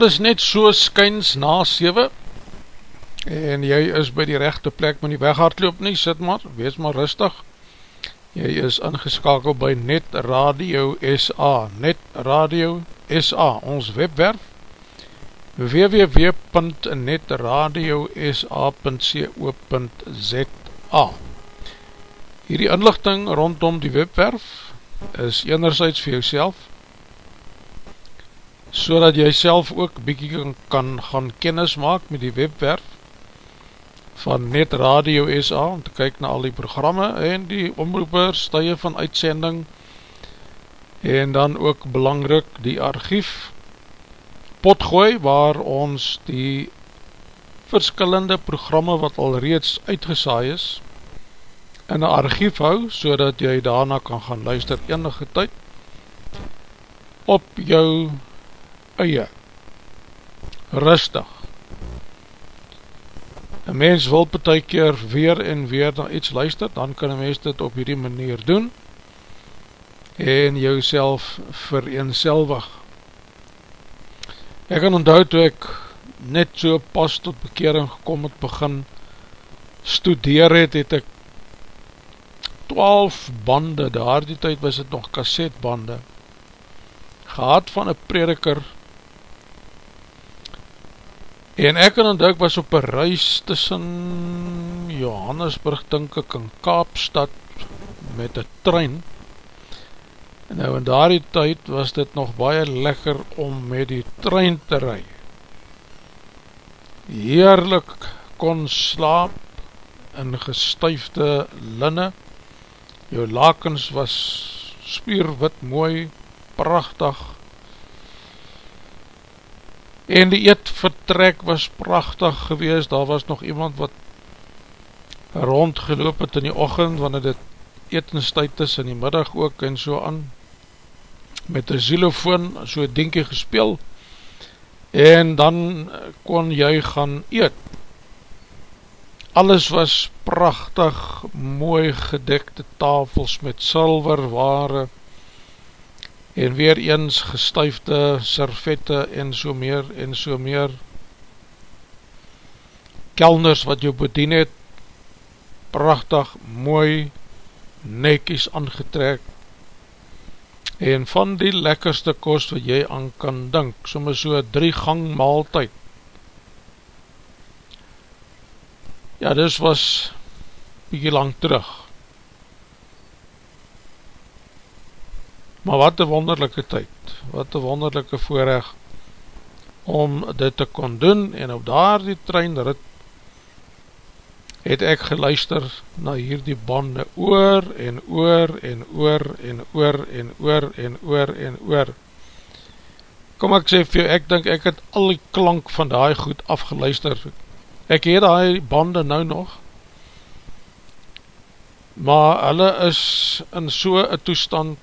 Ja, dit is net so skyns na 7 en jy is by die rechte plek, maar nie weghardloop nie, sit maar, wees maar rustig. Jy is ingeskakeld by Net Radio SA, Net Radio SA, ons webwerf, www.netradiosa.co.za Hierdie inlichting rondom die webwerf is enerzijds vir jouself, so dat jy self ook bykie kan, kan gaan kennis maak met die webwerf van Net Radio SA om te kyk na al die programme en die omroepers, tye van uitsending en dan ook belangrik die archief potgooi waar ons die verskillende programme wat al reeds uitgesaai is in een archief hou so dat jy daarna kan gaan luister enige tyd op jou eie rustig. Een mens wil betek keer weer en weer na iets luister dan kan een mens dit op hierdie manier doen. En jou self vereenselwig. Ek kan onthou toe ek net so pas tot bekering gekom het begin studeer het het ek 12 bande, daar die tyd was het nog kassetbande gehad van een prediker En ek en onthou, ek was op een reis tussen Johannesburg, dink ek, in Kaapstad, met een trein. En nou in daardie tyd was dit nog baie lekker om met die trein te rij. Heerlik kon slaap in gestuifde linne, jou lakens was spierwit mooi, prachtig, en die eetvertrek was prachtig gewees, daar was nog iemand wat rondgeloop het in die ochend, wanneer dit etenstijd is in die middag ook en so aan, met een xylofoon so een dinkie gespeel, en dan kon jy gaan eet, alles was prachtig, mooi gedekte tafels met silverware en weer eens gestuifde servette en so meer en so meer. Kelners wat jou bedien het prachtig, mooi nekies aangetrek. En van die lekkerste kost wat jy aan kan dink, soms so drie gang maaltijd. Ja, dis was bykie lang terug. Maar wat een wonderlijke tyd, wat een wonderlijke voorrecht om dit te kon doen en op daar die treinrit het ek geluister na hierdie bande oor en oor en oor en oor en oor en oor en oor. Kom ek sê vir jou, ek dink ek het al die klank van die goed afgeluister, ek het die bande nou nog, maar hulle is in so een toestand,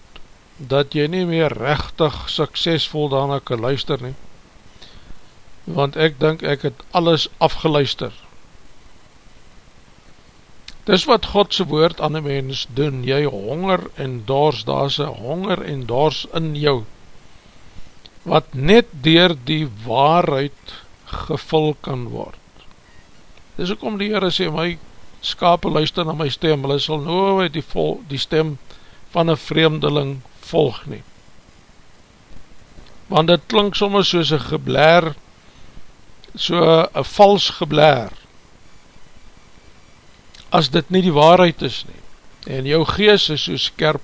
dat jy nie meer rechtig suksesvol daarna kan luister nie, want ek dink ek het alles afgeluister. Dis wat Godse woord aan die mens doen, jy honger en dors, daar is honger en dors in jou, wat net dier die waarheid gevul kan word. Dis ook om die Heere sê, my skape luister na my stem, hulle sal nooit die, vol, die stem van een vreemdeling volg nie. Want dit klink soms soos een geblaar, so een vals geblaar, as dit nie die waarheid is nie. En jou gees is so skerp,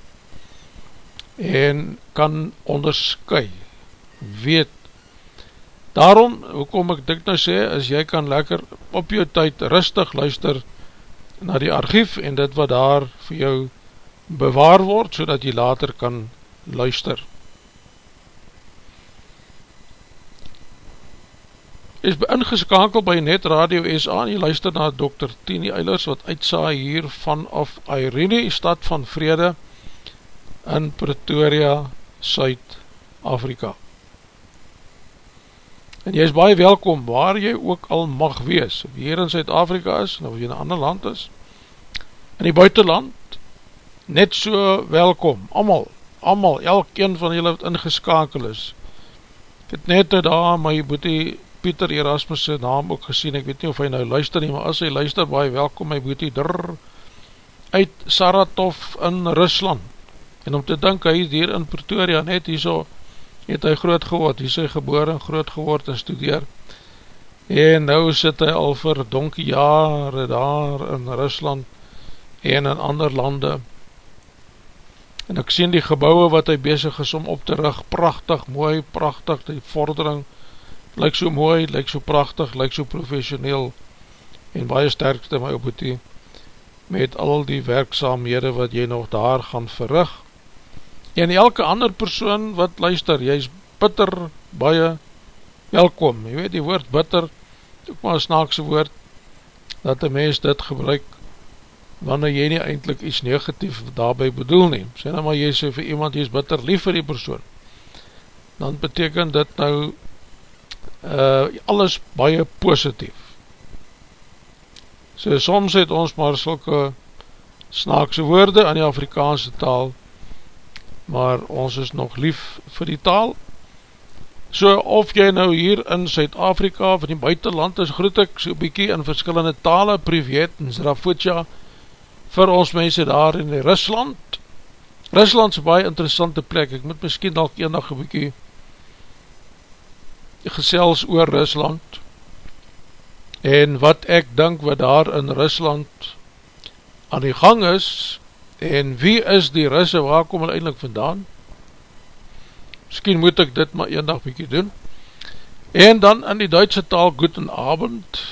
en kan onderskui, weet Daarom, hoekom ek dit nou sê, is jy kan lekker op jou tyd rustig luister na die archief en dit wat daar vir jou bewaar word, so dat jy later kan luister. Is ingeskakeld by Net Radio SA en jy luister na Dr. Tini Eilers wat uitsaai hier vanaf Irene, stad van vrede in Pretoria, Suid-Afrika. En jy is baie welkom waar jy ook al mag wees, of hier in Zuid-Afrika is, of jy in een ander land is, in die buitenland, net so welkom, amal, amal, elk een van julle wat ingeskakel is. Ek het net daar my boete Pieter Erasmus' naam ook gesien, ek weet nie of hy nou luister nie, maar as hy luister, baie welkom my boete drrr, uit Saratov in Rusland, en om te dink, hy is hier in Pretoria, net hier so, het hy groot geword, hy is hy geboor en groot geword en studeer, en nou sit hy al vir donkie jare daar in Rusland en in ander lande, en ek sien die gebouwe wat hy bezig is om op te rug, prachtig, mooi, prachtig, die vordering, lyk so mooi, lyk so prachtig, lyk so professioneel, en baie sterkste my op die, met al die werkzaamhede wat jy nog daar gaan verrug, en elke ander persoon wat luister, jy is bitter baie welkom, jy weet die woord bitter, ook maar een snaakse woord, dat die mens dit gebruik, wanneer jy nie eindelijk iets negatief daarby bedoel neem, sê nou maar jy sê vir iemand, jy is bitter lief vir die persoon, dan beteken dit nou uh, alles baie positief, so soms het ons maar sulke snaakse woorde aan die Afrikaanse taal, maar ons is nog lief vir die taal. So of jy nou hier in Suid-Afrika of in die buitenland is, groet ek so bykie in verskillende tale, Privet en Zrafutja, vir ons mense daar in Rusland. Rusland is een baie interessante plek, ek moet miskien al eendag een bykie gesels oor Rusland, en wat ek denk wat daar in Rusland aan die gang is, En wie is die Russe, waar kom hulle eindelijk vandaan? Misschien moet ek dit maar een dag bykie doen. En dan in die Duitse taal, Guten Abend,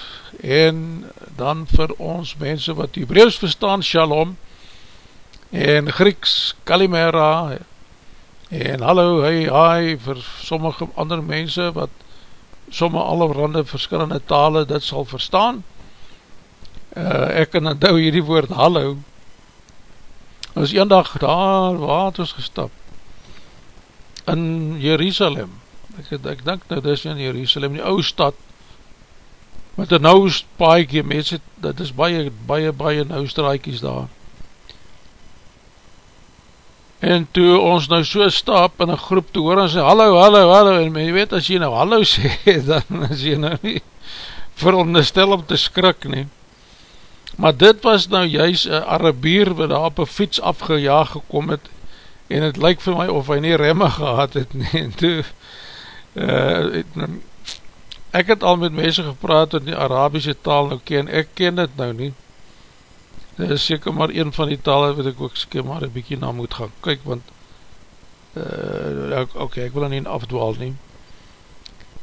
en dan vir ons mense wat Hebreeuws verstaan, Shalom, en Grieks Kalimera en hallo, hey, hi vir sommige ander mense wat sommige allerhande verskillende tale dit sal verstaan. Uh, ek kan onthou hierdie woord hallo is een dag daar waters gestap? In Jerusalem. Ek, ek denk nou dis in Jerusalem die oude stad met een nou paaikie mense, dit is baie, baie, baie nou straakies daar. En toe ons nou so stap in een groep te hoor en sê hallo, hallo, hallo en jy weet as jy nou hallo sê dan is jy nou nie veronderstel om te skrik nie. Maar dit was nou juist een Arabier wat daar op een fiets afgejaag gekom het en het lyk vir my of hy nie remme gehad het nie. En toe uh, ek het al met mense gepraat in die Arabische taal nou ken, ek ken dit nou nie. Dit is seker maar een van die tale wat ek ook seker maar een bykie na moet gaan kyk want uh, ok, ek wil nie afdwaal nie.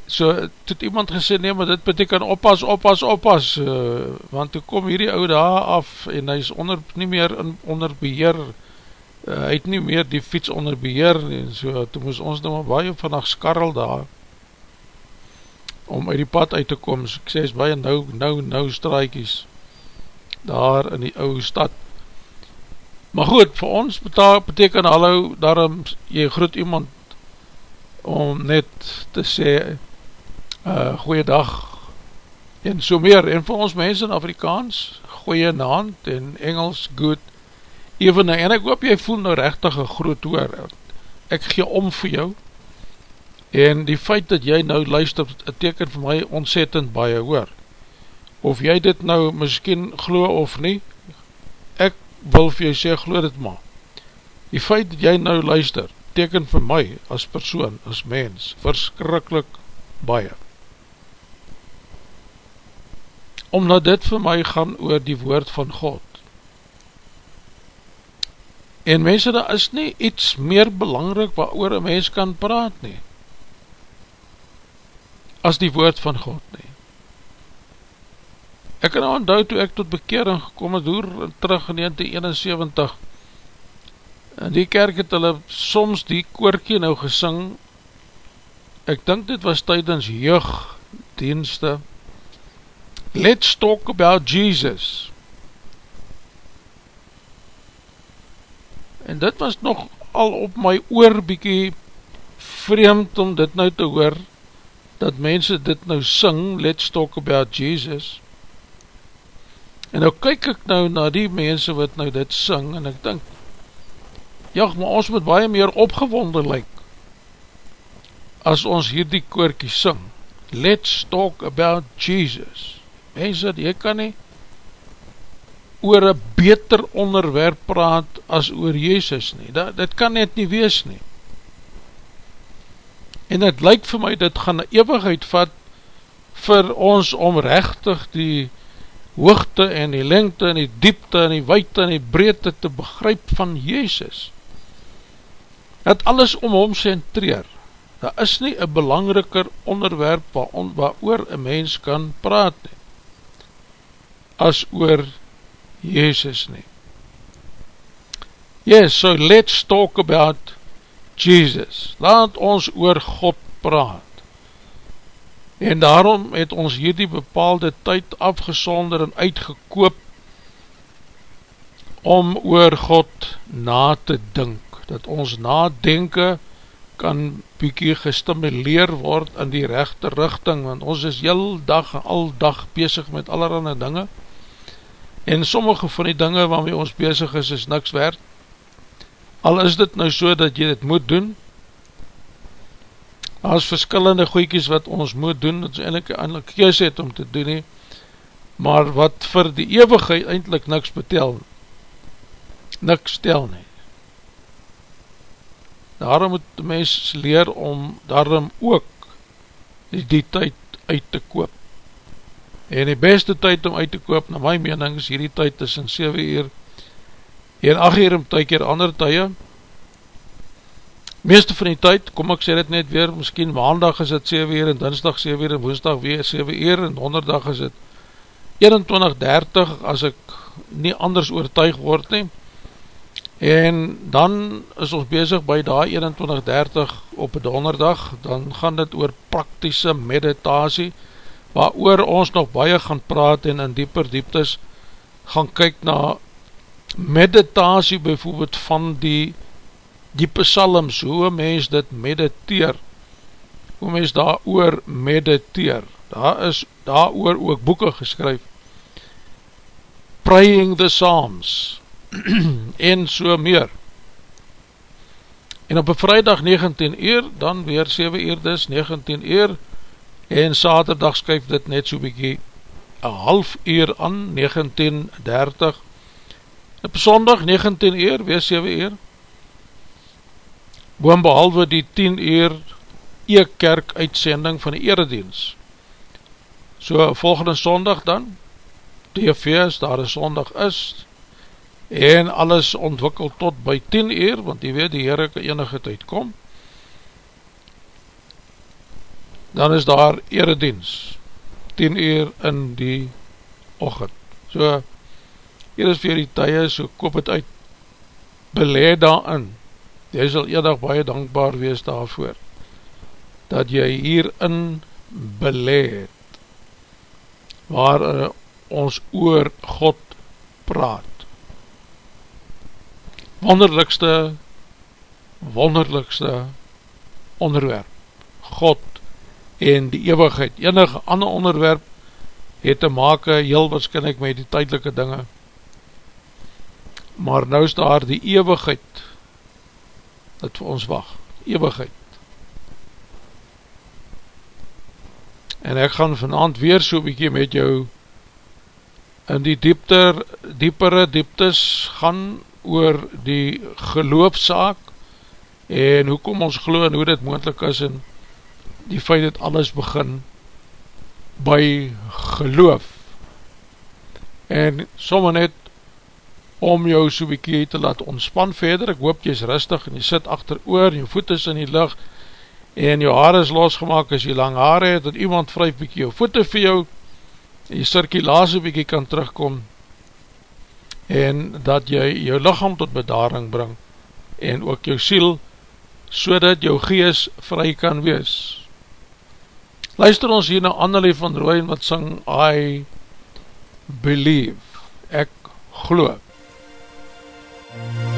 So, toe het iemand gesê, nee, maar dit beteken oppas, oppas, oppas, uh, want toe kom hierdie oude daar af, en hy is onder, nie meer in, onder beheer, uh, hy het nie meer die fiets onder beheer, en so, toe moes ons nou maar baie vannacht skarrel daar, om uit die pad uit te kom, so ek sê, is baie nou, nou, nou straaikies, daar in die oude stad, maar goed, vir ons beteken hallo, daarom, jy groet iemand, om net te sê, uh, goeiedag. En so meer, en vir ons mense in Afrikaans, goeie naand en Engels, good, even, en ek hoop jy voel nou rechtig een groot hoor, ek gee om vir jou, en die feit dat jy nou luister, het teken vir my ontzettend baie hoor, of jy dit nou miskien glo of nie, ek wil vir jy sê, glo dit maar, die feit dat jy nou luister, teken vir my as persoon, as mens, verskrikkelijk baie. Omdat dit vir my gaan oor die woord van God. En mense, daar is nie iets meer belangrik wat oor een mens kan praat nie, as die woord van God nie. Ek kan nou onthou toe ek tot bekering gekom het, door terug in 1971, in die kerk het hulle soms die koorkie nou gesing, ek dink dit was tydens jeugdienste, let's talk about Jesus. En dit was nog al op my oor bykie vreemd om dit nou te hoor, dat mense dit nou sing, let's talk about Jesus. En nou kyk ek nou na die mense wat nou dit sing, en ek dink, ja, maar ons moet baie meer opgewonder lyk, as ons hierdie koorkie sing, let's talk about Jesus. Mense, jy kan nie oor een beter onderwerp praat as oor Jezus nie, dat, dit kan net nie wees nie en het lyk vir my, dit gaan eeuwigheid vat vir ons om rechtig die hoogte en die lengte en die diepte en die weite en die breedte te begryp van Jezus het alles om hom centreer daar is nie een belangriker onderwerp waar, waar oor een mens kan praat nie as oor Jezus nie. Yes, so let's talk about Jesus. Laat ons oor God praat. En daarom het ons hierdie bepaalde tyd afgesonder en uitgekoop om oor God na te dink. Dat ons nadenke kan bykie gestimuleer word in die rechte richting, want ons is heel dag en al dag bezig met allerhande dinge, en sommige van die dinge waarmee ons bezig is, is niks werd, al is dit nou so dat jy dit moet doen, as verskillende goeikies wat ons moet doen, dat is eindelijk een kees het om te doen nie, maar wat vir die eeuwigheid eindelijk niks betel, niks stel nie. Daarom moet die mens leer om daarom ook die, die tyd uit te koop. En die beste tyd om uit te koop, na my mening, is hierdie tyd tussen 7 uur en 8 uur om ty keer ander tye. Meeste van die tyd, kom ek sê dit net weer, miskien maandag is het 7 uur en dinsdag 7 uur en woensdag weer 7 uur en donderdag is het 21.30 as ek nie anders oortuig word nie. En dan is ons bezig by die 21.30 op donderdag, dan gaan dit oor praktische meditasie, waar oor ons nog baie gaan praat en in dieper dieptes gaan kyk na meditasie bijvoorbeeld van die die psalms, hoe mens dit mediteer, hoe mens daar oor mediteer, daar is daar oor ook boeken geskryf, Praying the Psalms, en so meer. En op een vrijdag 19 uur, dan weer 7 uur dis, 19 uur, en saterdag skryf dit net so bykie, een half uur aan, 19.30, op sondag 19 uur, weer 7 uur, boon behalwe die 10 uur e-kerk uitsending van die eredienst. So volgende sondag dan, TV as daar een sondag is, en alles ontwikkel tot by 10 uur, want die weet die Heere kan enige tyd kom, dan is daar eredienst, 10 uur in die ochend. So, hier is vir die tye, so koop het uit, beleid daarin, jy sal enig baie dankbaar wees daarvoor, dat jy hierin beleid, waar uh, ons oor God praat. Wonderlikste, wonderlikste onderwerp, God en die eeuwigheid, enige ander onderwerp, het te make heel waarschijnlijk met die tydelike dinge, maar nou is daar die eeuwigheid dat vir ons wacht, eeuwigheid. En ek gaan vanavond weer so bykie met jou in die diepter, diepere dieptes gaan oor die geloofsaak en hoekom ons geloof en hoe dit moendlik is en die feit dat alles begin by geloof en somme net om jou so bykie te laat ontspan verder, ek hoop jy is rustig en jy sit achter oor, jou voet is in die licht en jou haar is losgemaak as jy lang haar het, dat iemand vryf bykie jou voete vir jou en jy cirkulatie bykie kan terugkom en dat jy jou lichaam tot bedaring bring en ook jou siel so dat jou gees vry kan wees. Luister ons hier na Annelie van Rooien wat sing I believe. Ek geloof Bye.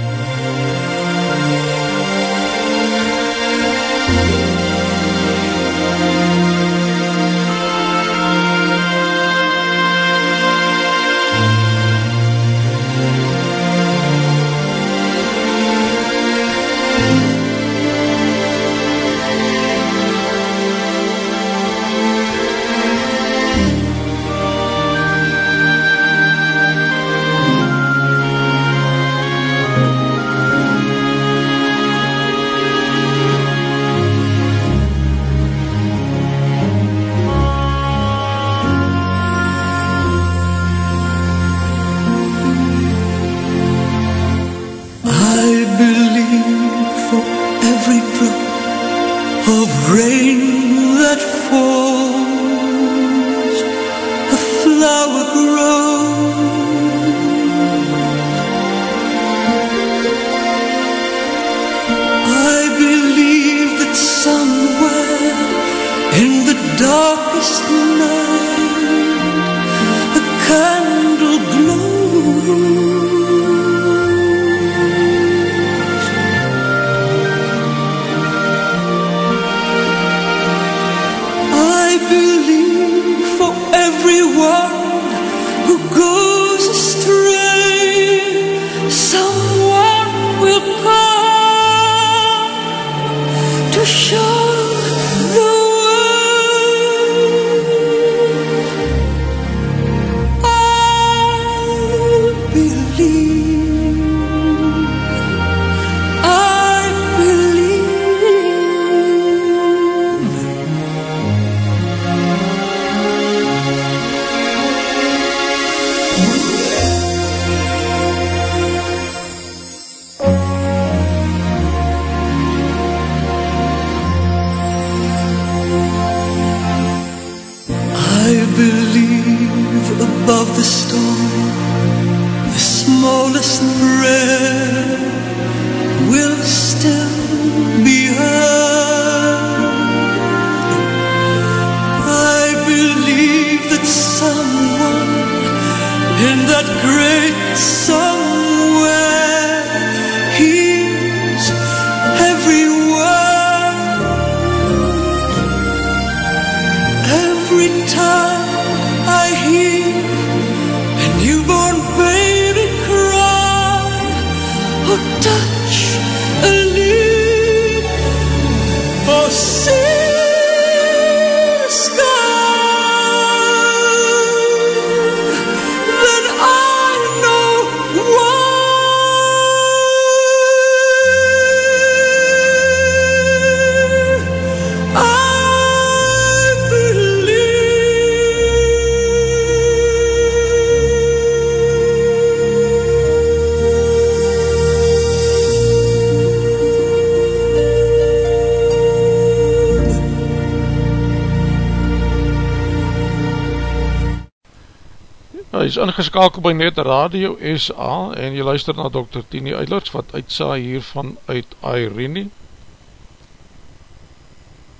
Ingeskakeld by Net Radio SA en jy luister na Dr. Tini Eilers wat uitsaai hiervan uit Irene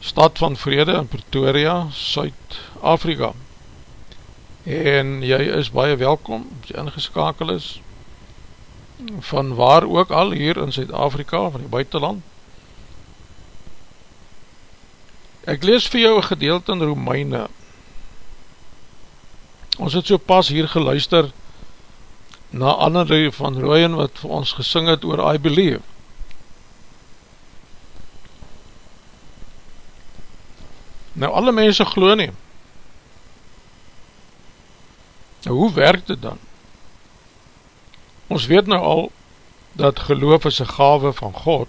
Stad van Vrede in Pretoria, Suid-Afrika en jy is baie welkom as jy ingeskakel is van waar ook al hier in Suid-Afrika, van die buitenland Ek lees vir jou gedeelte in Romeine Ons het so pas hier geluister na Annelie van Rooyen wat vir ons gesing het oor I Believe. Nou alle mense glo nie. Nou hoe werk dit dan? Ons weet nou al dat geloof is een gave van God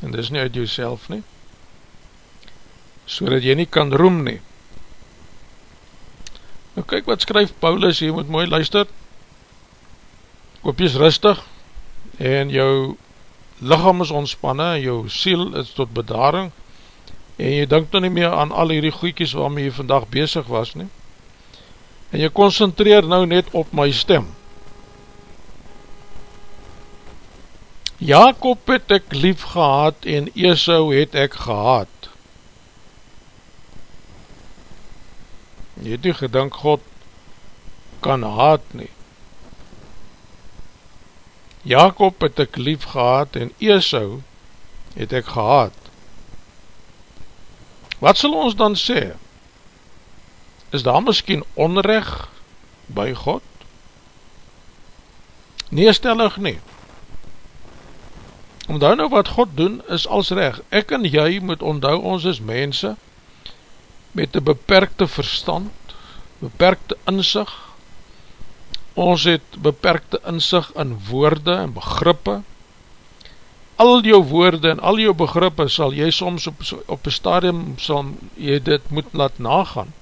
en dis nie uit jouself nie so dat jy nie kan roem nie Nou kyk wat skryf Paulus, jy moet mooi luister. Is rustig En jou lichaam is ontspanne Jou siel is tot bedaring En jy denk dan nie meer aan al hierdie goeikies waarmee jy vandag bezig was nie. En jy concentreer nou net op my stem. Jacob het ek lief gehad en Esau het ek gehad Jy het nie gedink God kan haat nie. Jacob het ek lief gehad en Esau het ek gehad. Wat sal ons dan sê? Is daar miskien onrecht by God? Nee, stellig nie. Omdou nou wat God doen is als recht. Ek en jy moet onthou ons is mense, met een beperkte verstand, beperkte inzicht, ons het beperkte inzicht in woorde en begrippe, al jou woorde en al jou begrippe sal jy soms op, op een stadium sal jy dit moet laat nagaan.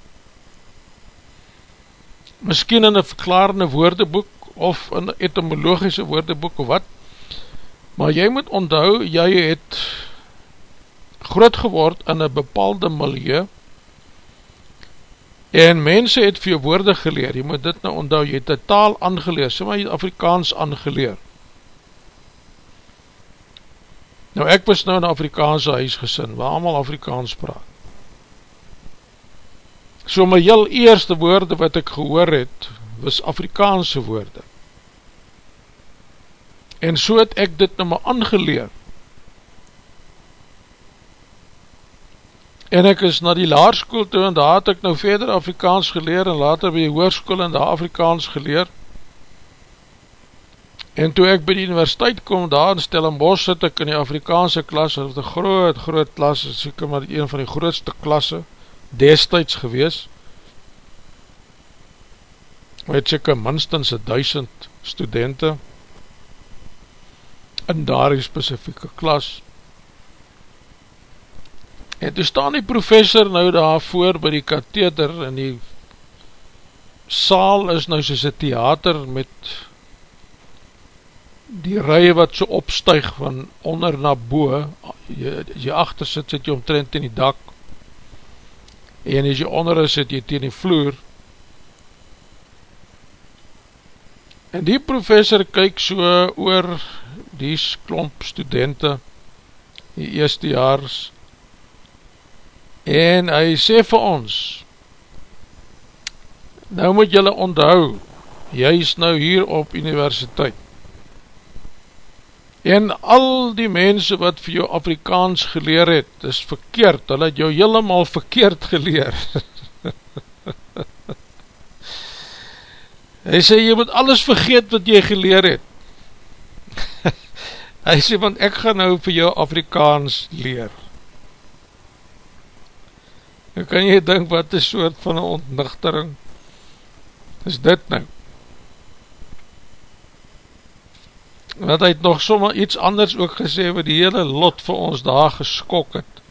Misschien in een verklarende woordeboek of in een etymologische woordeboek of wat, maar jy moet onthou, jy het groot geword in een bepaalde milieu, En mense het vir jou woorde geleer, jy moet dit nou onthou, jy het die taal aangeleer, sê maar jy het Afrikaans aangeleer. Nou ek was nou in Afrikaanse huisgesin, waar allemaal Afrikaans praat. So my heel eerste woorde wat ek gehoor het, was Afrikaanse woorde. En so het ek dit nou maar aangeleer. En ek is na die laarskoel toe en daar het ek nou verder Afrikaans geleer en later by die hoorskoel en daar Afrikaans geleer. En toe ek by die universiteit kom daar in Stellenbosch sit ek in die Afrikaanse klas het een groot groot klas. Seker maar een van die grootste klasse destijds gewees. Het seker minstens duisend studenten in daar die specifieke klas En toe staan die professor nou daar voor by die katheter en die saal is nou soos een theater met die rij wat so opstuig van onder na boe, as jy achter sit, sit jy omtrent in die dak en as jy onder is, sit jy teen die vloer. En die professor kyk so oor die klomp studenten die eerste jaars en hy sê vir ons nou moet julle onthou jy is nou hier op universiteit en al die mense wat vir jou Afrikaans geleer het is verkeerd, hulle het jou helemaal verkeerd geleer. Hy sê jy moet alles vergeet wat jy geleer het. Hy sê want ek gaan nou vir jou Afrikaans leer Dan kan jy denk wat is soort van een ontnuchtering is dit nou. Wat hy het nog sommer iets anders ook gesê wat die hele lot vir ons daar geskok het.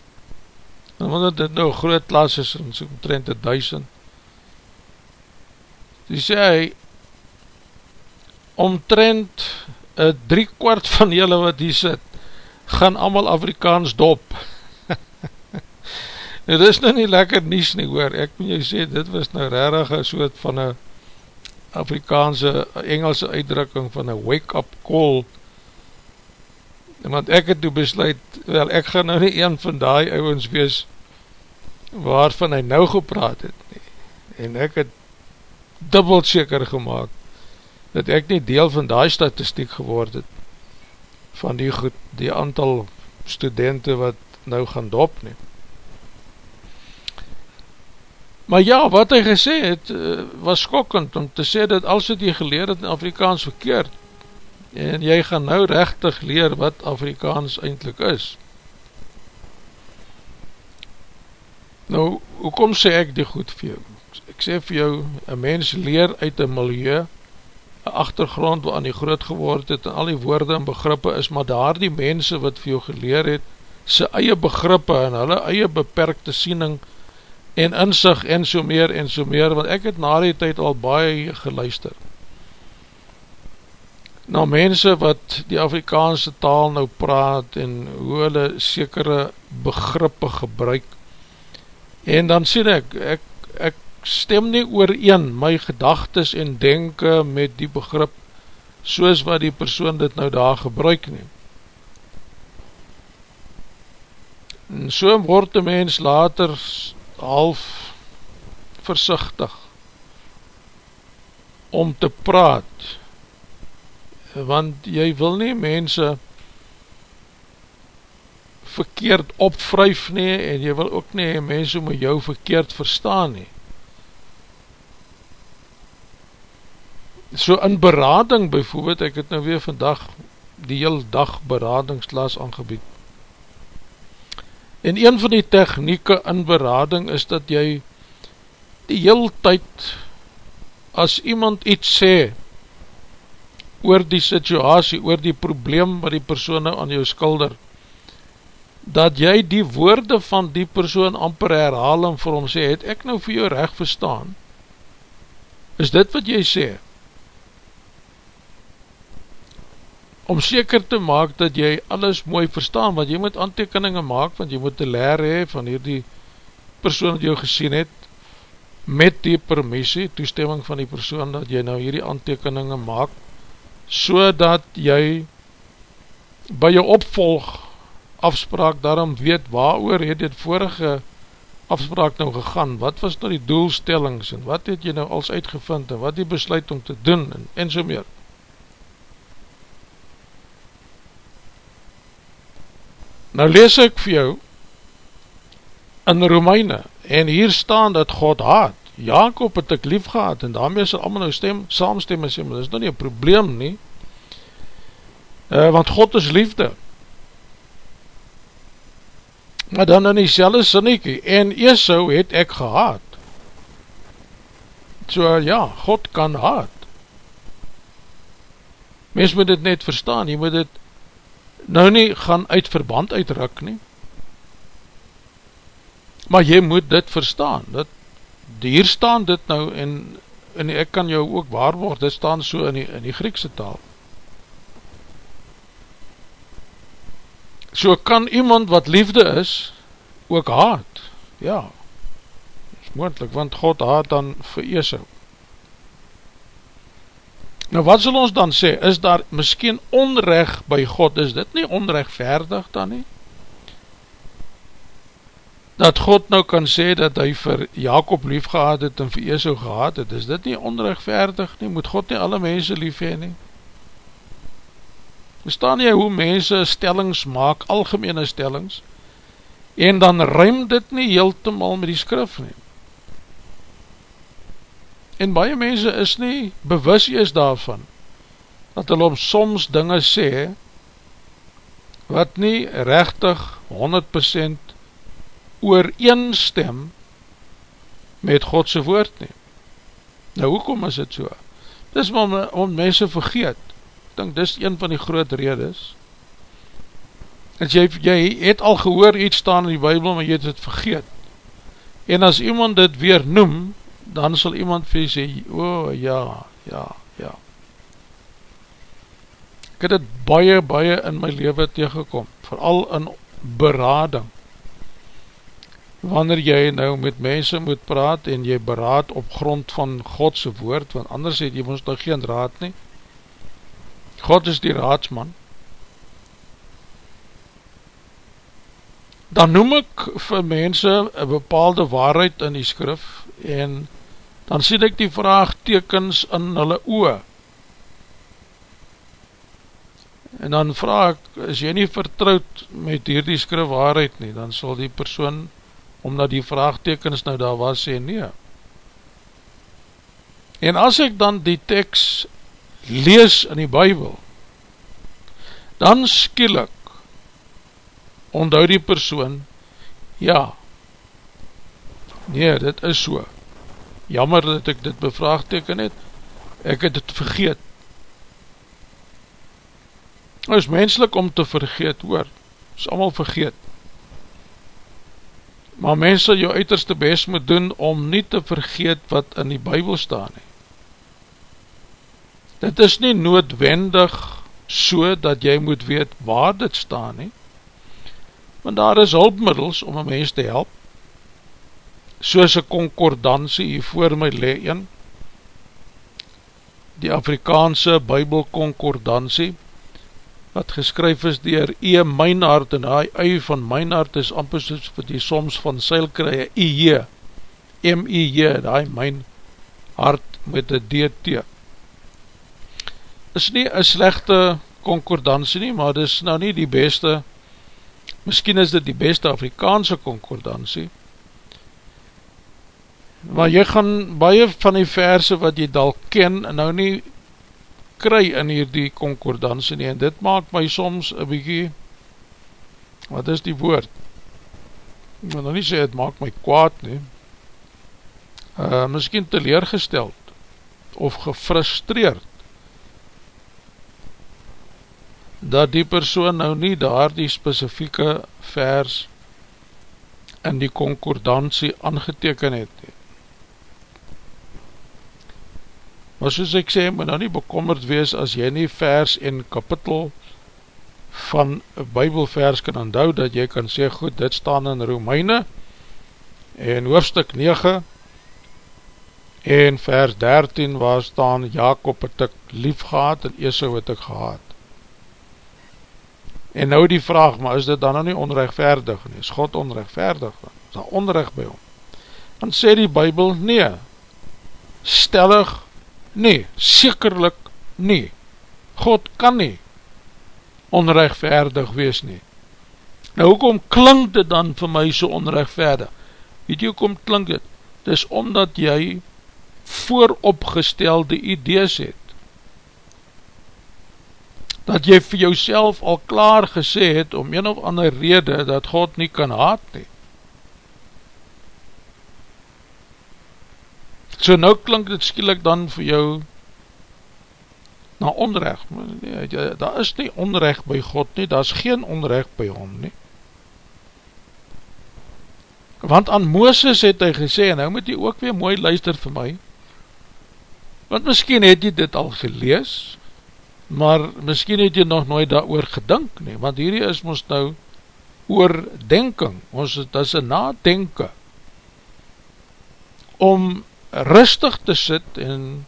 En want dit nou groot klas is en so omtrent een duisend. Die sê hy omtrent drie kwart van jylle wat hier sit gaan allemaal Afrikaans dop. Nou, dit is nou nie lekker nies nie hoor, ek moet jy sê, dit was nou rarig een soort van een Afrikaanse, Engelse uitdrukking van een wake-up call, want ek het toe besluit, wel ek gaan nou nie een van die ouwens wees, waarvan hy nou gepraat het, nie. en ek het dubbel seker gemaakt, dat ek nie deel van die statistiek geword het, van die, goed, die aantal studenten wat nou gaan dop neem. Maar ja, wat hy gesê het, eh, was skokkend om te sê dat als het jy geleer het in Afrikaans verkeerd, en jy gaan nou rechtig leer wat Afrikaans eindelijk is. Nou, hoekom sê ek die goed vir jou? Ek sê vir jou, een mens leer uit een milieu, een achtergrond wat aan die groot geword het, en al die woorde en begrippe is, maar daar die mense wat vir jou geleer het, sy eie begrippe en hulle eie beperkte siening, en inzicht en so meer en so meer, want ek het na die tyd al baie geluister. Nou mense wat die Afrikaanse taal nou praat en hoe hulle sekere begrippe gebruik, en dan sien ek, ek, ek stem nie oor een my gedagtes en denke met die begrip soos wat die persoon dit nou daar gebruik neem. En so word die mens later half versichtig om te praat want jy wil nie mense verkeerd opvryf nie en jy wil ook nie mense met jou verkeerd verstaan nie. So in berading bijvoorbeeld, ek het nou weer vandag die heel dag beradingsklaas aangebied En een van die technieke in berading is dat jy die heel tyd as iemand iets sê oor die situasie, oor die probleem wat die persoon nou aan jou skulder, dat jy die woorde van die persoon amper herhaal en vir hom sê, het ek nou vir jou recht verstaan? Is dit wat jy sê? Om seker te maak dat jy alles mooi verstaan, want jy moet aantekeningen maak, want jy moet te leer hee van hierdie persoon wat jy gesien het, met die permissie, toestemming van die persoon, dat jy nou hierdie aantekeningen maak, so dat jy by jou opvolg afspraak daarom weet waar oor het dit vorige afspraak nou gegaan, wat was nou die doelstellings en wat het jy nou als uitgevind en wat die besluit om te doen en, en so meer. Nou lees ek vir jou in Romeine en hier staan dat God haat. Jacob het ek lief gehad en daarmee is allemaal nou stem, saamstem en sê, maar dit is nou nie een probleem nie, uh, want God is liefde. Maar dan in die selle sinnekie, en Esau het ek gehaad. So ja, God kan haat. Mens moet dit net verstaan, jy moet dit nou nie gaan uit verband uitruk nie, maar jy moet dit verstaan, dat, hier staan dit nou, en, en ek kan jou ook waarborg, dit staan so in die, in die Griekse taal. So kan iemand wat liefde is, ook haat, ja, is moendlik, want God haat dan vir Esau. Nou wat sal ons dan sê, is daar miskien onrecht by God, is dit nie onrechtverdig dan nie? Dat God nou kan sê dat hy vir Jacob lief gehad het en vir Esau gehad het, is dit nie onrechtverdig nie? Moet God nie alle mense lief heen nie? Verstaan jy hoe mense stellings maak, algemene stellings, en dan ruim dit nie heel te mal met die skrif neem? En baie mense is nie bewus is daarvan, dat hulle om soms dinge sê, wat nie rechtig 100% ooreenstem met Godse woord nie. Nou, hoekom is dit so? Dit is om, om mense vergeet. Ek denk, dit is een van die groot redes. En jy, jy het al gehoor iets staan in die Bijbel, maar jy het het vergeet. En as iemand dit weer noem, dan sal iemand vir sê, o oh, ja, ja, ja. Ek het het baie, baie in my leven tegengekom, vooral in berading, wanneer jy nou met mense moet praat en jy beraad op grond van Godse woord, want anders het jy ons nou geen raad nie. God is die raadsman. Dan noem ek vir mense een bepaalde waarheid in die skrif en dan sien ek die vraagtekens in hulle oe. En dan vraag ek, is jy nie vertrouwd met hierdie skrif waarheid nie, dan sal die persoon, omdat die vraagtekens nou daar was, sê nie. En as ek dan die tekst lees in die bybel, dan skielik, onthou die persoon, ja, nee, dit is so, jammer dat ek dit bevraagteken het, ek het het vergeet, Nou is menslik om te vergeet, hoor, is allemaal vergeet. Maar mens sal jou uiterste best moet doen om nie te vergeet wat in die bybel staan nie. Dit is nie noodwendig so dat jy moet weet waar dit staan nie, want daar is hulpmiddels om een mens te help, soos een concordantie hier voor my le een, die Afrikaanse bybel concordantie, wat geskryf is dier E. Meinhard en hy ui van Meinhard is amper soos vir die soms van seilkrye I.J. M.I.J. die Meinhard met die D.T. is nie een slechte concordantie nie, maar dit is nou nie die beste miskien is dit die beste Afrikaanse concordantie maar jy gaan baie van die verse wat jy dal ken, nou nie kry in hierdie concordantie nie, en dit maak my soms een bykie, wat is die woord? Ek moet nou nie sê, het maak my kwaad nie, uh, miskien teleergesteld, of gefrustreerd, dat die persoon nou nie daar die specifieke vers in die concordantie aangeteken het nie. Maar soos ek sê, moet nou nie bekommerd wees as jy nie vers en kapitel van bybelvers kan onthou, dat jy kan sê, goed, dit staan in Romeine en hoofstuk 9 en vers 13 waar staan Jacob het ek lief gehad en Esau het ek gehad. En nou die vraag, maar is dit dan nou nie onrechtvaardig nie? Is God onrechtvaardig? Is dat onrecht by hom? Dan sê die bybel, nee, stellig Nee, sekerlik nie. God kan nie onrechtvaardig wees nie. Nou, hoekom klink dit dan vir my so onrechtvaardig? Weet jy hoekom klink dit? Dit is omdat jy vooropgestelde idees het. Dat jy vir jouself al klaar gesê het om een of ander rede dat God nie kan haat nie. So nou klink dit skielik dan vir jou na onrecht. Nee, daar is nie onrecht by God nie, daar is geen onrecht by hom nie. Want aan Mooses het hy gesê, en nou moet jy ook weer mooi luister vir my, want miskien het jy dit al gelees, maar miskien het jy nog nooit daar oor gedink nie, want hierdie is ons nou oordenking, ons het as een nadenken, om rustig te sit en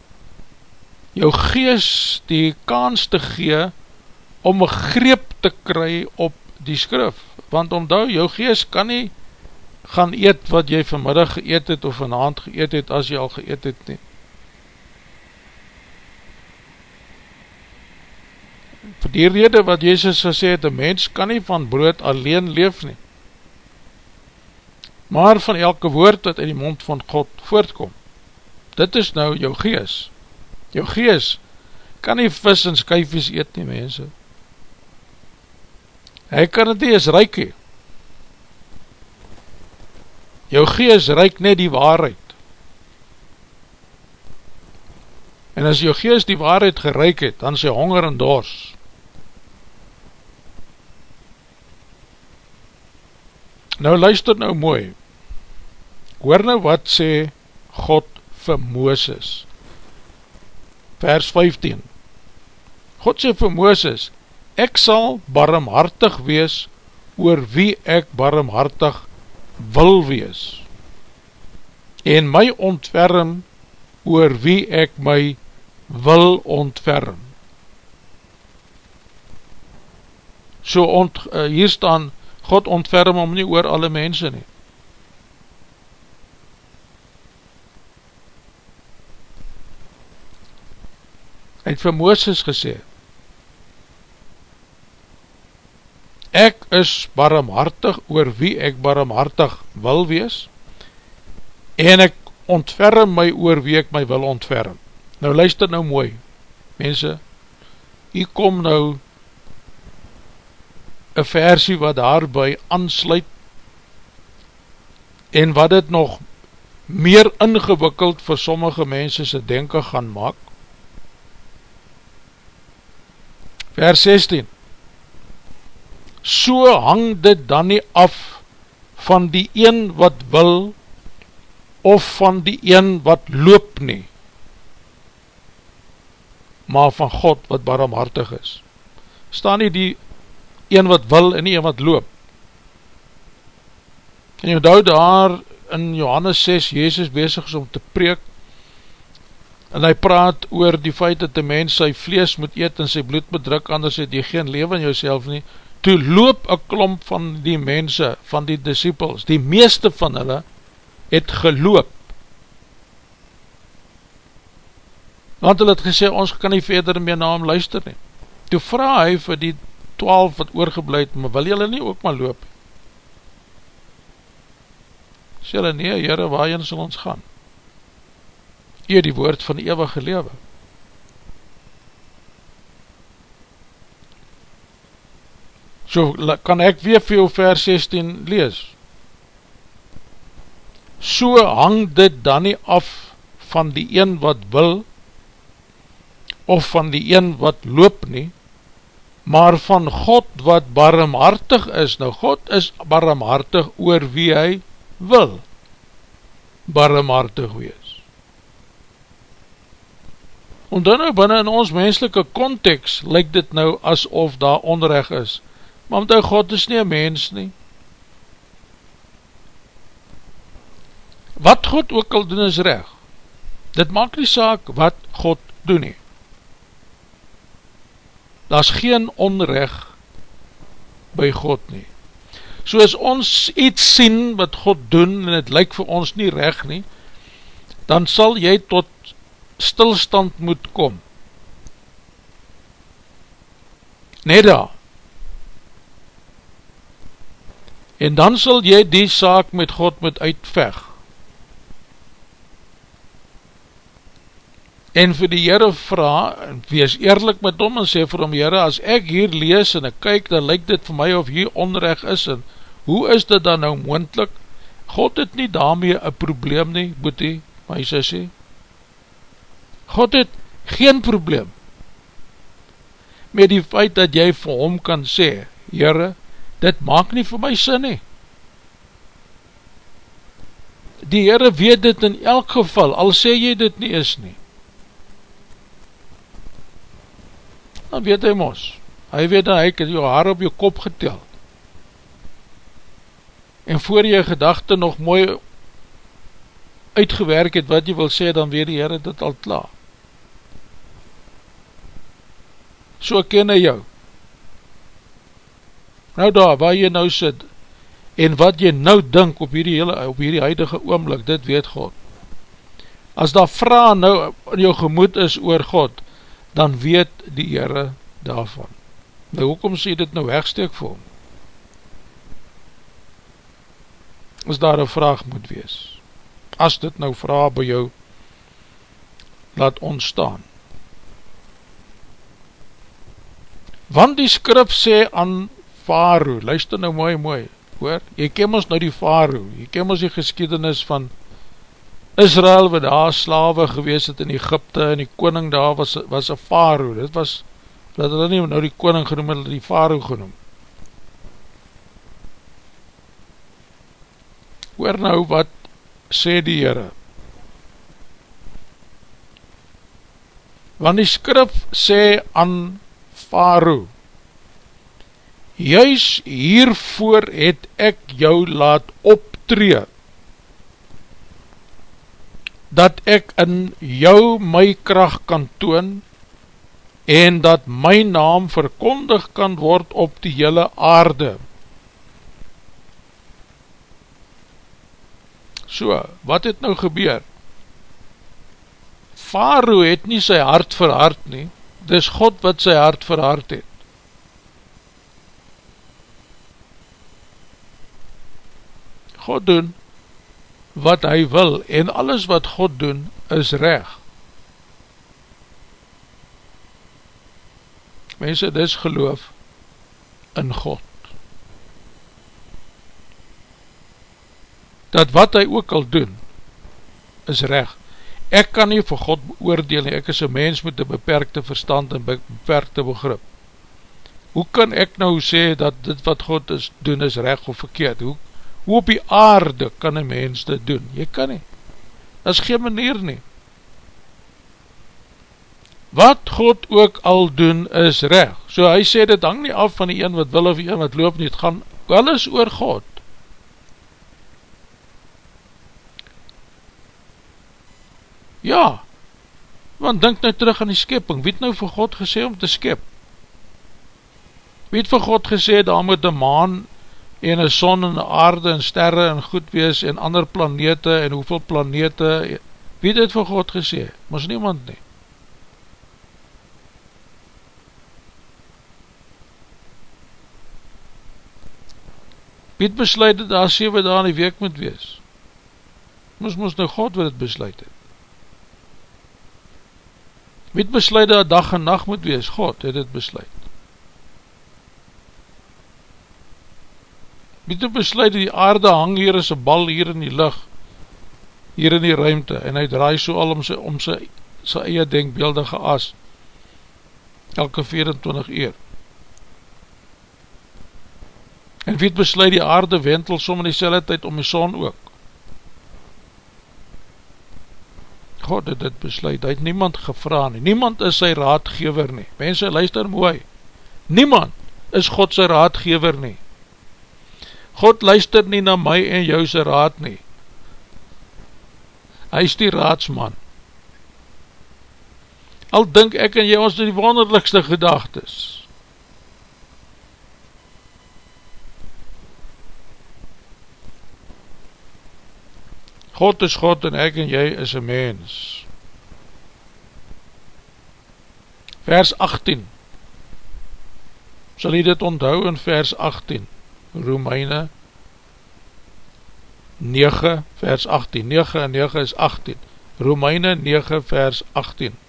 jou gees die kans te gee om een greep te kry op die skrif. Want omdou, jou gees kan nie gaan eet wat jy vanmiddag geëet het of vanavond geëet het as jy al geëet het nie. Voor die rede wat Jezus gesê het, een mens kan nie van brood alleen leef nie. Maar van elke woord wat in die mond van God voortkom dit is nou jou gees. Jou gees kan nie vis en skyfies eet nie, mense. Hy kan het nie eens reik nie. Jou gees reik net die waarheid. En as jou gees die waarheid gereik het, dan sy honger en dors. Nou luister nou mooi. Hoor nou wat sê God vir Mooses. Vers 15 God sê vir Mooses, ek sal barmhartig wees oor wie ek barmhartig wil wees en my ontferm oor wie ek my wil ontferm. So ont, uh, hier staan, God ontferm om nie oor alle mense nie. Hy het vir Mooses gesê, Ek is barmhartig oor wie ek barmhartig wil wees, en ek ontferm my oor wie ek my wil ontferm. Nou luister nou mooi, mense, hier kom nou een versie wat daarby aansluit en wat het nog meer ingewikkeld vir sommige mense sy denken gaan maak. Vers 16 So hang dit dan nie af van die een wat wil of van die een wat loop nie maar van God wat barmhartig is. Staan nie die een wat wil en die een wat loop. En jy onthou daar in Johannes 6, Jezus bezig is om te preek, en hy praat oor die feit dat die mens sy vlees moet eet en sy bloed bedruk, anders het jy geen leven in jouself nie, toe loop een klomp van die mense, van die disciples, die meeste van hulle, het geloop, want hulle het gesê, ons kan nie verder meer na hom luister nie. Toe vraag hy vir die twaalf wat oorgebleid, maar wil julle nie ook maar loop? Sê hulle, nee, jyre, waarin sal ons gaan? Eer die woord van die eeuwige lewe. So kan ek weer vir jou vers 16 lees. So hang dit dan nie af van die een wat wil, of van die een wat loop nie, maar van God wat barmhartig is. Nou God is barmhartig oor wie hy wil barmhartig wees. En dan nou binnen in ons menselike context lyk dit nou asof daar onrecht is. Maar omdat God is nie een mens nie. Wat God ook al doen is recht. Dit maak nie saak wat God doen nie daar is geen onrecht by God nie. So as ons iets sien wat God doen en het lyk vir ons nie recht nie, dan sal jy tot stilstand moet kom. Net daar. En dan sal jy die saak met God moet uitveg. en vir die Heere vraag, wees eerlijk met hom en sê vir hom, Heere, as ek hier lees en ek kyk, dan lyk dit vir my of hier onrecht is, en hoe is dit dan nou moendlik? God het nie daarmee een probleem nie, boetie, my sissie. God het geen probleem met die feit dat jy vir hom kan sê, Heere, dit maak nie vir my sin nie. Die Heere weet dit in elk geval, al sê jy dit nie is nie. dan weet hy mos, hy weet dat hy jou haar op jou kop getel, en voor jy gedachte nog mooi uitgewerk het wat jy wil sê, dan weet die Heer dit al klaar. So ken hy jou. Nou daar, waar jy nou sit, en wat jy nou dink op hierdie, hele, op hierdie huidige oomlik, dit weet God. As daar vraag nou in jou gemoed is oor God, dan weet die Heere daarvan. Nou, hoekom sê dit nou wegsteek vir hom? As daar een vraag moet wees. As dit nou vraag by jou, laat ontstaan. Want die skrif sê aan Faroe, luister nou mooi mooi, hoor, jy ken ons nou die Faroe, jy ken ons die geschiedenis van Israel wat daar slawe gewees het in Egypte en die koning daar was, was een faro, dit was, dat hulle nie nou die koning genoem, hulle die faro genoem. Hoor nou wat sê die Heere. Want die skrif sê aan faro, Juis hiervoor het ek jou laat optree, dat ek in jou my kracht kan toon, en dat my naam verkondig kan word op die hele aarde. So, wat het nou gebeur? Faroe het nie sy hart verhard nie, dis God wat sy hart verhard het. God doen wat hy wil en alles wat God doen is reg. Mense, dis geloof in God. Dat wat hy ook al doen, is reg. Ek kan nie vir God beoordeel nie, ek is een mens met een beperkte verstand en beperkte begrip. Hoe kan ek nou sê dat dit wat God is doen is reg of verkeerd? Hoe, hoe op die aarde kan een mens dit doen? Jy kan nie. Dat is geen manier nie. Wat God ook al doen is reg. So hy sê dit hang nie af van die een wat wil of die een wat loop nie, het gaan alles oor God. Ja, want denk nou terug aan die skepping, wie het nou vir God gesê om te skep? Wie het vir God gesê, daar moet een maan en een son en een aarde en sterre en goed wees en ander planete en hoeveel planete, wie het het vir God gesê? Moes niemand nie. Wie het besluit dat daar 7 dagen die week moet wees? Moes moes nou God wat het besluit het. Wie het besluit dat dag en nacht moet wees? God het het besluit. Wie het besluit dat die aarde hang hier as een bal hier in die lucht, hier in die ruimte, en hy draai so al om sy, om sy, sy eie denkbeeldige as, elke 24 uur. En wie het besluit die aarde wentel som in die selle tyd om die son ook? God het dit besluit, hy het niemand gevra nie, niemand is sy raadgever nie, mense luister mooi, niemand is God sy raadgever nie, God luister nie na my en jou sy raad nie, hy is die raadsman, al dink ek en jy ons die wonderlikste gedagtes, God is God en ek en jy is een mens. Vers 18 Sal jy dit onthou in vers 18 Romeine 9 vers 18 9 en 9 is 18 Romeine 9 vers 18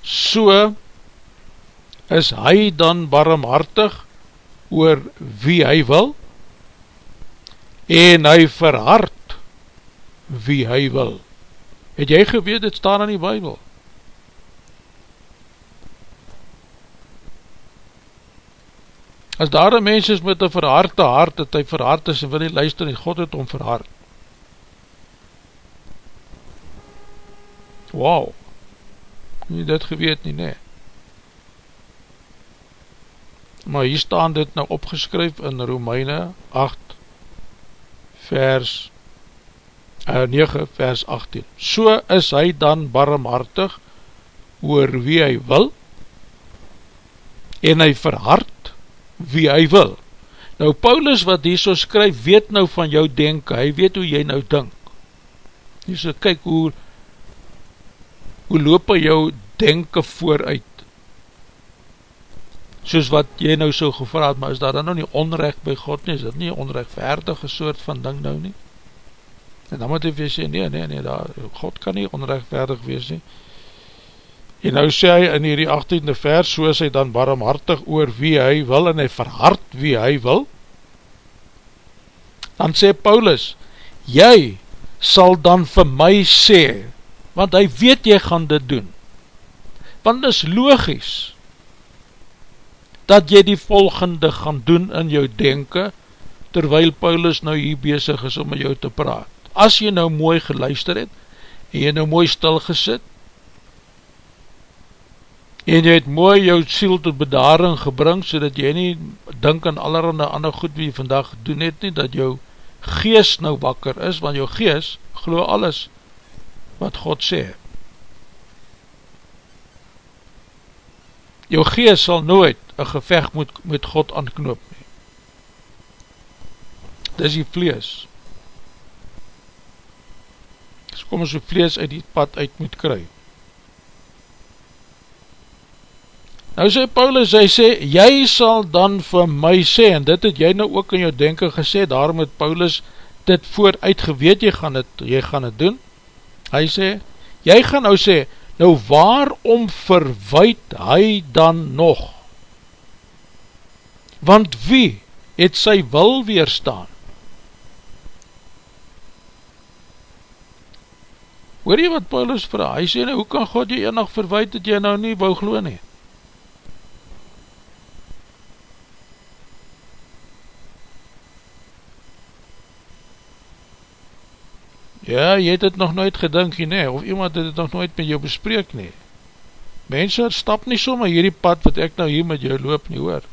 So is hy dan barmhartig oor wie hy wil en hy verhard wie hy wil. Het jy geweet, dit staan in die Bijbel. As daar een mens is met een verharte hart, dat hy verhard is en wil nie luister nie, God het om verhard. Wauw, nie dit geweet nie, nee. Maar hier staan dit nou opgeskryf in Romeine 8 vers 9 vers 18 So is hy dan barmhartig oor wie hy wil en hy verhard wie hy wil. Nou Paulus wat hier so skryf weet nou van jou denken, hy weet hoe jy nou dink. Hier so kyk hoe hoe loop hy jou denken vooruit. Soos wat jy nou so gevraad, maar is daar dan nou nie onrecht by God nie, is dit nie onrechtvaardige soort van ding nou nie? En dan moet hy sê, nee, nee, nee, daar, God kan nie onrechtvaardig wees nie. En nou sê hy in hierdie 18e vers, so is hy dan barmhartig oor wie hy wil, en hy verhard wie hy wil. Dan sê Paulus, jy sal dan vir my sê, want hy weet jy gaan dit doen. Want is logisch, dat jy die volgende gaan doen in jou denken, terwyl Paulus nou hier bezig is om met jou te praat as jy nou mooi geluister het, en jy nou mooi stil gesit, en jy het mooi jou siel tot bedaring gebring, so dat jy nie dink aan allerhande ander goed wie jy vandag gedoen het nie, dat jou gees nou wakker is, want jou gees geloof alles wat God sê. Jou gees sal nooit een gevecht moet, met God aanknoop nie. Dis die vlees. Dis kom ons so vlees uit die pad uit moet kry. Nou sê Paulus, hy sê, jy sal dan vir my sê, en dit het jy nou ook in jou denken gesê, daarom het Paulus dit vooruit geweet, jy gaan het, jy gaan het doen. Hy sê, jy gaan nou sê, nou waarom verwijt hy dan nog? Want wie het sy wil weerstaan? Hoor jy wat Paulus vraag? Hy sê nou, hoe kan God jy enig verwijt dat jy nou nie wou glo nie? Ja, jy het het nog nooit gedink nie, of iemand het het nog nooit met jou bespreek nie. Mense stap nie sommer hierdie pad wat ek nou hier met jou loop nie hoor.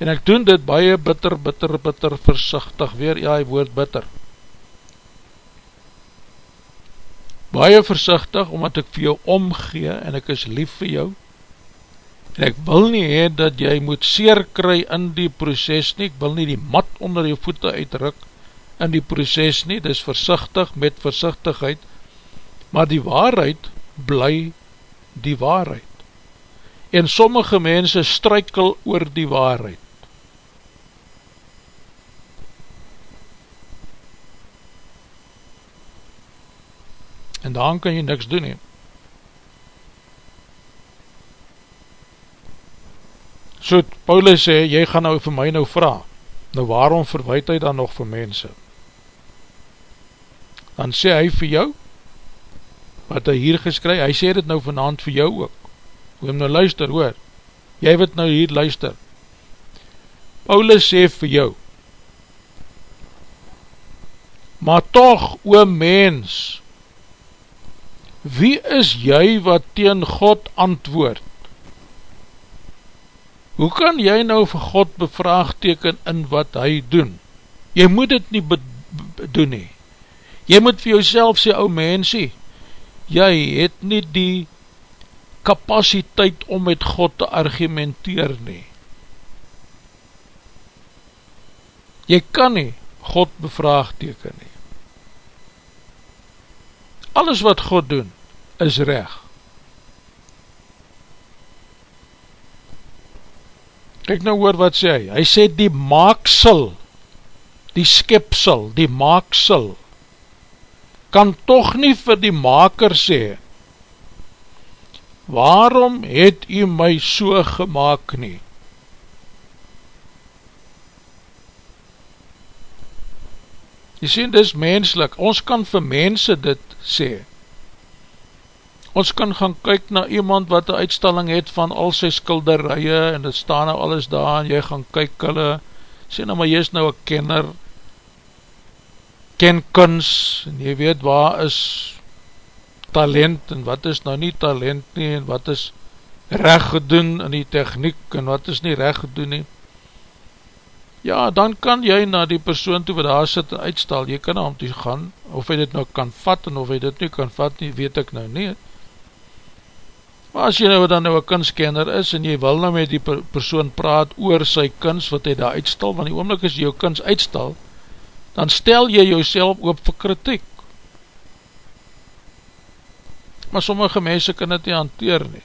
En ek doen dit baie bitter, bitter, bitter, versichtig, weer ja, die woord bitter. Baie versichtig, omdat ek vir jou omgee, en ek is lief vir jou, en ek wil nie hee, dat jy moet seer kry in die proces nie, ek wil nie die mat onder jou voete uitruk, in die proces nie, dis versichtig met versichtigheid, maar die waarheid bly die waarheid. En sommige mense strykel oor die waarheid. En dan kan jy niks doen nie. So Paulus sê, jy gaan nou vir my nou vraag, nou waarom verwijt hy dan nog vir mense? dan sê hy vir jou, wat hy hier geskryf, hy sê dit nou vanavond vir jou ook, hoe hem nou luister hoor, jy wat nou hier luister, Paulus sê vir jou, maar toch, o mens, wie is jy wat teen God antwoord? Hoe kan jy nou vir God bevraagteken in wat hy doen? Jy moet dit nie doen nie. Jy moet vir jouself sê, ou mensie, jy het nie die kapasiteit om met God te argumenteer nie. Jy kan nie God bevraagteken nie. Alles wat God doen, is reg. Kijk nou oor wat sê hy, hy sê die maaksel, die skepsel, die maaksel, kan toch nie vir die maker sê, waarom het u my so gemaakt nie? Jy sê, dit is menslik, ons kan vir mense dit sê, ons kan gaan kyk na iemand wat een uitstalling het van al sy skilderije, en dit staan nou alles daar, en jy gaan kyk hulle, sê nou maar jy is nou een kenner, ken kuns, en jy weet waar is talent, en wat is nou nie talent nie, en wat is recht gedoen in die techniek, en wat is nie recht gedoen nie. Ja, dan kan jy na die persoon toe wat daar sit en uitstal, jy kan na hom toe gaan, of hy dit nou kan vat, en of hy dit nie kan vat nie, weet ek nou nie. Maar as jy nou dan nou een kunstkenner is, en jy wil nou met die persoon praat oor sy kunst, wat hy daar uitstal, want die oomlik is jy jou kunst uitstal, dan stel jy jouself op vir kritiek. Maar sommige mense kan dit nie hanteer nie.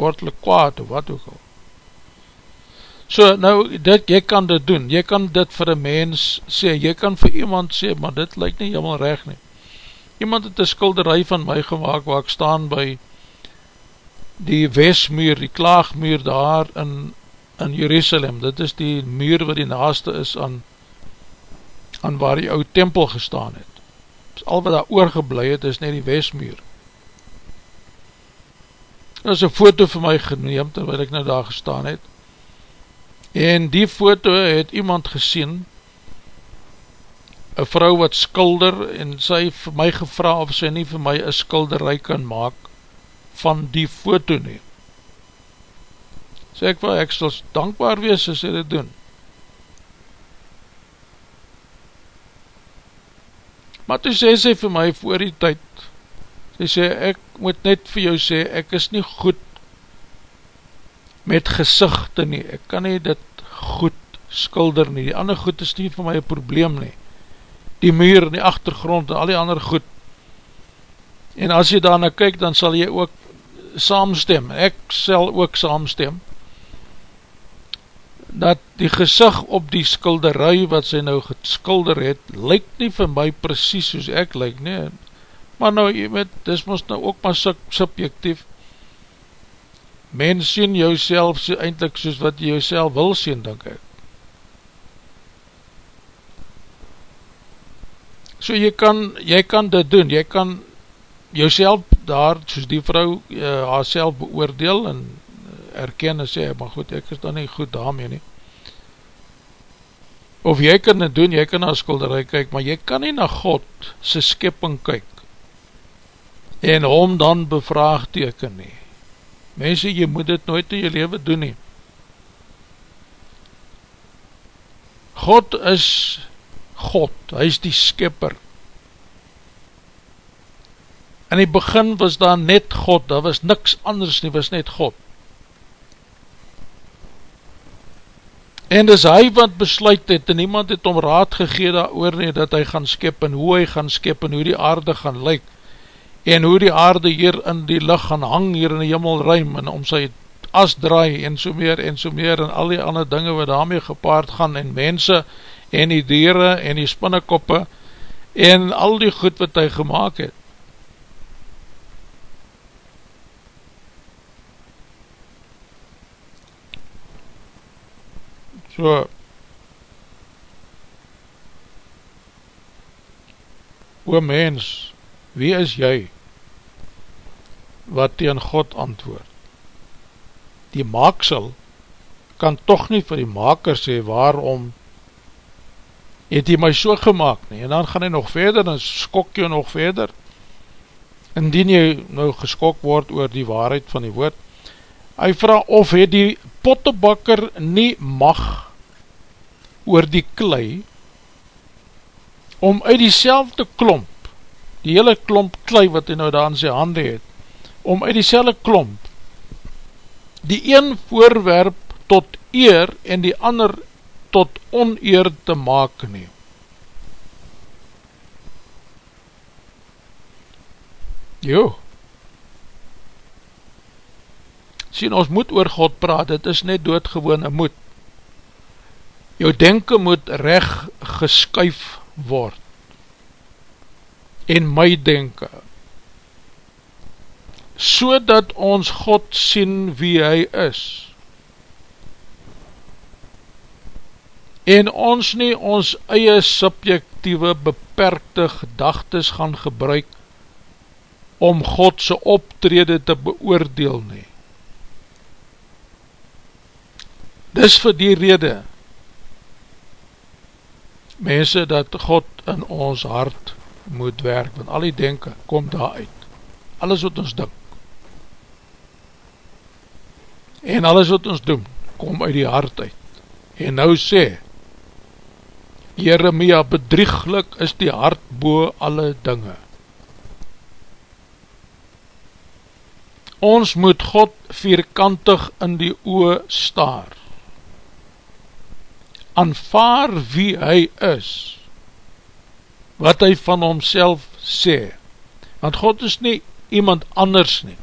Woordelik kwaad of wat ook al. So, nou, dit, jy kan dit doen, jy kan dit vir een mens sê, jy kan vir iemand sê, maar dit lyk nie helemaal recht nie. Iemand het een skilderij van my gemaakt, waar ek staan by die westmuur, die klaagmuur daar in, in Jerusalem, dit is die muur wat die naaste is aan aan waar die oud tempel gestaan het. Dus al wat daar oorgeblij het, is net die westmuur. Dat is een foto vir my geneem, terwijl ek nou daar gestaan het. En die foto het iemand gesien, een vrou wat skulder, en sy vir my gevra of sy nie vir my een skulderij kan maak, van die foto nie. Sê ek wel, ek sal dankbaar wees as sy dit doen. Maar toe sê sy vir my voor die tyd, sy sê, ek moet net vir jou sê, ek is nie goed met gezichte nie, ek kan nie dit goed skulder nie, die ander goed is nie vir my een probleem nie, die muur in die achtergrond en al die ander goed, en as jy daarna kyk, dan sal jy ook saamstem, ek sal ook saamstem, dat die gezicht op die skilderij wat sy nou geskilder het, lyk nie vir my precies soos ek lyk nie, maar nou, jy weet, dis moest nou ook maar subjectief, mens sien jou self so eindelijk soos wat jy jou wil sien, denk ek. So jy kan, jy kan dit doen, jy kan jouself daar, soos die vrou, uh, haar self beoordeel en erken en sê, maar goed, ek is dan nie goed daarmee nie. Of jy kan dit doen, jy kan na skulderij kyk, maar jy kan nie na God sy skipping kyk en hom dan bevraagteken nie. Mense, jy moet dit nooit in jy leven doen nie. God is God, hy is die skipper. In die begin was daar net God, daar was niks anders nie, was net God. En dis hy wat besluit het, en niemand het om raad gegeen daar oor nie, dat hy gaan skip, en hoe hy gaan skip, en hoe die aarde gaan lyk, en hoe die aarde hier in die licht gaan hang, hier in die jimmelruim, en om sy as draai, en so meer, en so meer, en al die ander dinge wat daarmee gepaard gaan, en mense, en die dieren, en die spinnekoppe, en al die goed wat hy gemaakt het. So, o mens, wie is jy, wat teen God antwoord? Die maaksel kan toch nie vir die maker sê, waarom het hy my so gemaakt nie, en dan gaan hy nog verder, en skok jy nog verder, indien jy nou geskok word oor die waarheid van die woord, hy vraag of het die pottebakker nie mag oor die klei om uit die selfde klomp die hele klomp klei wat hy nou daar in sy hande het om uit die selfde klomp die een voorwerp tot eer en die ander tot oneer te maak nie jo sien ons moet oor God praat, dit is net doodgewone moed. Jou denken moet recht geskuif word. En my denken so dat ons God sien wie hy is. En ons nie ons eie subjectieve beperkte gedagtes gaan gebruik om Godse optrede te beoordeel nie Dis vir die rede, mense, dat God in ons hart moet werk, want al die denken kom daar uit. Alles wat ons dink. En alles wat ons doen, kom uit die hart uit. En nou sê, Jeremia, bedrieglik is die hart boe alle dinge. Ons moet God vierkantig in die oe staar aanvaar wie hy is, wat hy van homself sê, want God is nie iemand anders nie,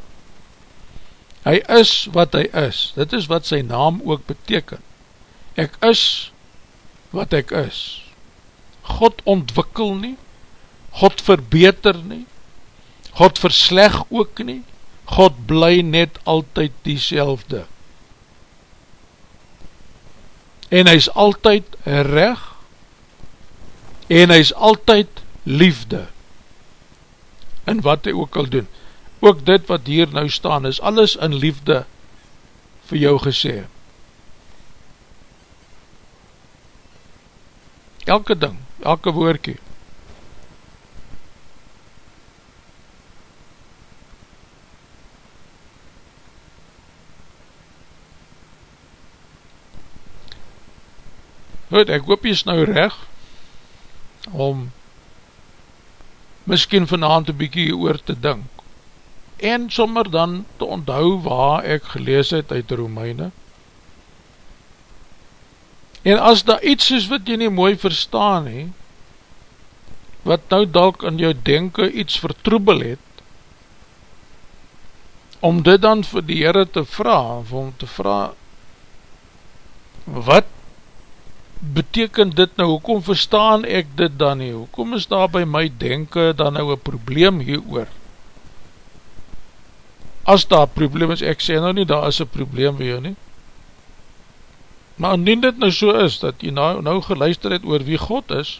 hy is wat hy is, dit is wat sy naam ook beteken, ek is wat ek is, God ontwikkel nie, God verbeter nie, God versleg ook nie, God bly net altyd die selfde, en hy is altyd reg en hy is altyd liefde in wat hy ook al doen. Ook dit wat hier nou staan is alles in liefde vir jou gesê. Elke ding, elke woordkie Goed, ek hoop jy is nou reg om miskien vanavond een bykie oor te dink, en sommer dan te onthou waar ek gelees het uit Romeine, en as daar iets is wat jy nie mooi verstaan he, wat nou dalk in jou denken iets vertroebel het, om dit dan vir die Heere te vraag, om te vraag, wat beteken dit nou, hoekom verstaan ek dit dan nie, hoekom is daar by my denken dan nou een probleem hier oor? As daar probleem is, ek sê nou nie, daar is een probleem by jou nie, maar indien dit nou so is, dat jy nou, nou geluister het oor wie God is,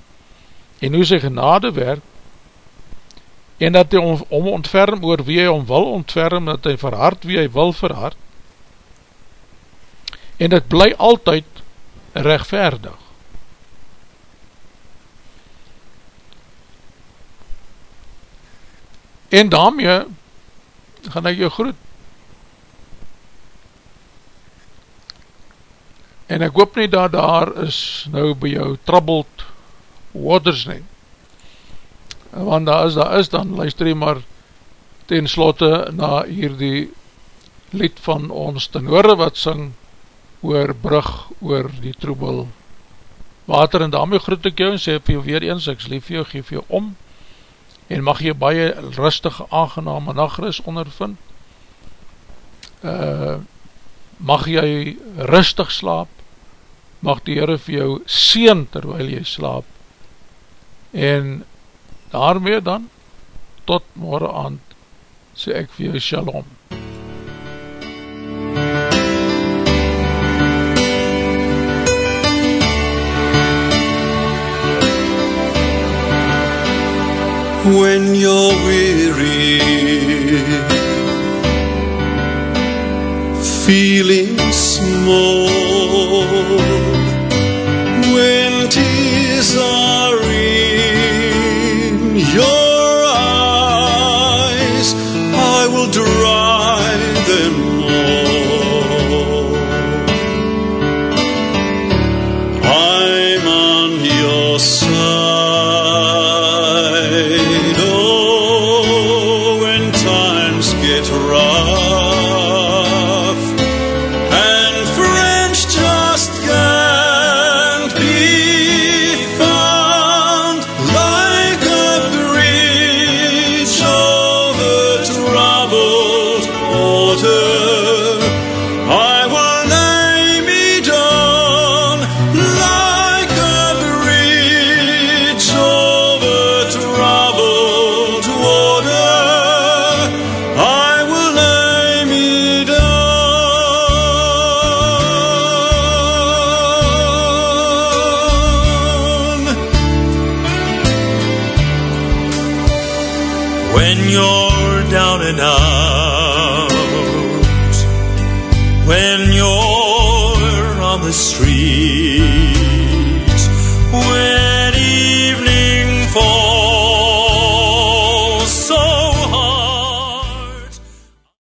en hoe sy genade werk, en dat hy om, om ontferm oor wie hy om wil ontferm, dat hy verhard wie hy wil verhard, en dit bly altyd rechtverdig. En daarmee gaan ek jou groet. En ek hoop nie dat daar is nou by jou troubled waters nie. Want daar is, daar is, dan luister jy maar ten slotte na hierdie lied van ons tenore wat syng oor brug, oor die troebel. Water en daarmee groet ek jou en sê vir jou weer eens, ek lief jou, geef jou om en mag jy baie rustige, aangename nachtris ondervind. Uh, mag jy rustig slaap mag die Heere vir jou seen terwijl jy slaap. En daarmee dan tot morgen aand sê ek vir jou shalom when you're weary, feeling small,